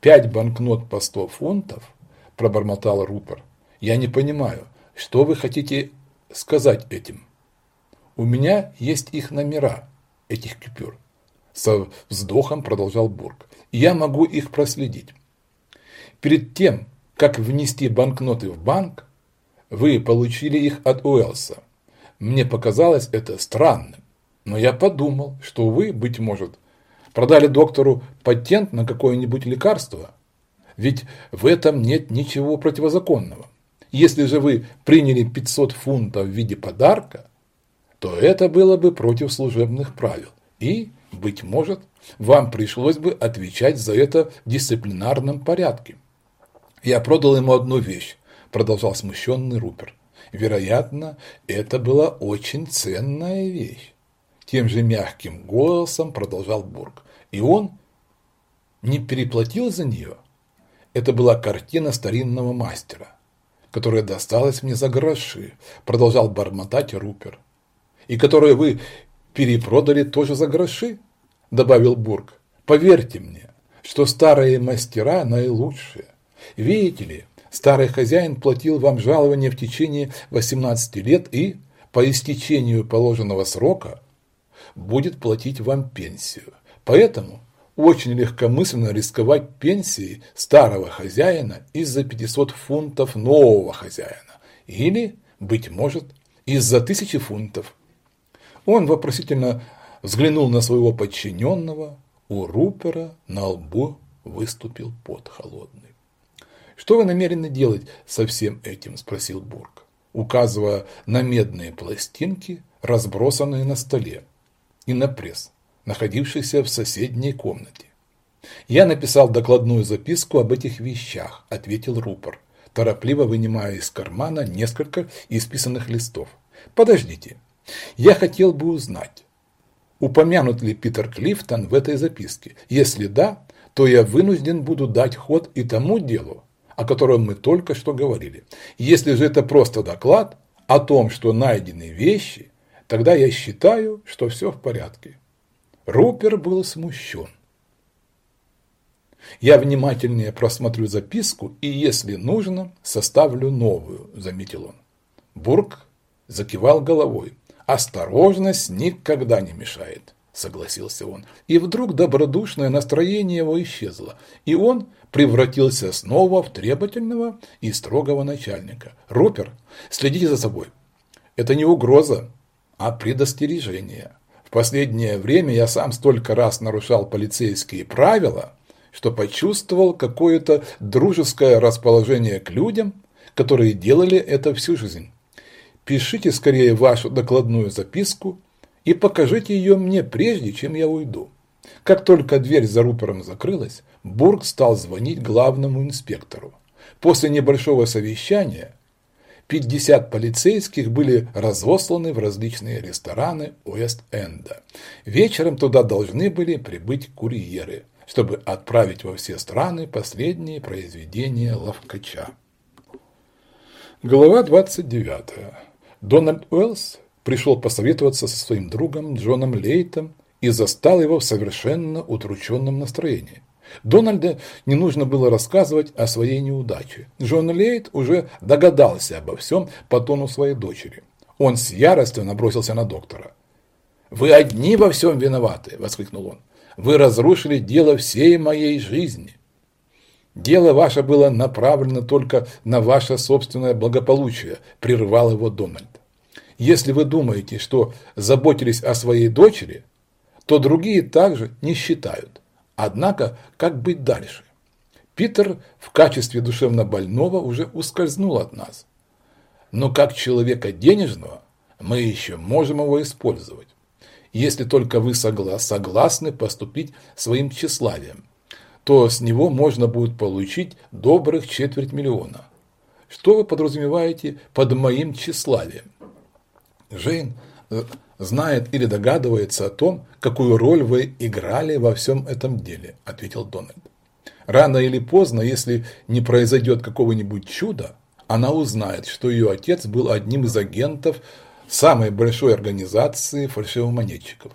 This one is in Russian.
Пять банкнот по сто фунтов, пробормотал Рупер. Я не понимаю, что вы хотите сказать этим? У меня есть их номера, этих купюр. Со вздохом продолжал Бург. Я могу их проследить. Перед тем, как внести банкноты в банк, вы получили их от Уэлса. Мне показалось это странным, но я подумал, что вы, быть может, продали доктору патент на какое-нибудь лекарство. Ведь в этом нет ничего противозаконного. Если же вы приняли 500 фунтов в виде подарка, то это было бы против служебных правил. И, быть может, вам пришлось бы отвечать за это в дисциплинарном порядке. Я продал ему одну вещь, продолжал смущенный Рупер. Вероятно, это была очень ценная вещь. Тем же мягким голосом продолжал Бург. И он не переплатил за нее. Это была картина старинного мастера, которая досталась мне за гроши, продолжал бормотать Рупер. И которую вы перепродали тоже за гроши, добавил Бург. Поверьте мне, что старые мастера наилучшие. Видите ли, старый хозяин платил вам жалование в течение 18 лет и, по истечению положенного срока, будет платить вам пенсию. Поэтому очень легкомысленно рисковать пенсией старого хозяина из-за 500 фунтов нового хозяина. Или, быть может, из-за тысячи фунтов. Он вопросительно взглянул на своего подчиненного, у Рупера на лбу выступил пот холодный. «Что вы намерены делать со всем этим?» – спросил Бург, указывая на медные пластинки, разбросанные на столе, и на пресс, находившийся в соседней комнате. «Я написал докладную записку об этих вещах», – ответил Рупор, торопливо вынимая из кармана несколько исписанных листов. «Подождите, я хотел бы узнать, упомянут ли Питер Клифтон в этой записке. Если да, то я вынужден буду дать ход и тому делу, о котором мы только что говорили. Если же это просто доклад о том, что найдены вещи, тогда я считаю, что все в порядке. Рупер был смущен. Я внимательнее просмотрю записку и, если нужно, составлю новую, заметил он. Бург закивал головой. Осторожность никогда не мешает, согласился он. И вдруг добродушное настроение его исчезло, и он превратился снова в требовательного и строгого начальника. Рупер, следите за собой. Это не угроза, а предостережение. В последнее время я сам столько раз нарушал полицейские правила, что почувствовал какое-то дружеское расположение к людям, которые делали это всю жизнь. Пишите скорее вашу докладную записку и покажите ее мне прежде, чем я уйду. Как только дверь за Рупером закрылась, Бург стал звонить главному инспектору. После небольшого совещания 50 полицейских были разосланы в различные рестораны Уэст-Энда. Вечером туда должны были прибыть курьеры, чтобы отправить во все страны последние произведения Ловкача. Глава 29. Дональд Уэллс пришел посоветоваться со своим другом Джоном Лейтом и застал его в совершенно утрученном настроении. Дональда не нужно было рассказывать о своей неудаче. Джон Лейт уже догадался обо всем по тону своей дочери. Он с яростью набросился на доктора. «Вы одни во всем виноваты!» – воскликнул он. «Вы разрушили дело всей моей жизни. Дело ваше было направлено только на ваше собственное благополучие», – прервал его Дональд. «Если вы думаете, что заботились о своей дочери, то другие также не считают. Однако, как быть дальше? Питер в качестве душевно больного уже ускользнул от нас. Но как человека денежного мы еще можем его использовать. Если только вы согласны поступить своим тщеславием, то с него можно будет получить добрых четверть миллиона. Что вы подразумеваете под моим тщеславием? Жейн э, знает или догадывается о том, какую роль вы играли во всем этом деле», – ответил Дональд. «Рано или поздно, если не произойдет какого-нибудь чуда, она узнает, что ее отец был одним из агентов самой большой организации фальшивомонетчиков.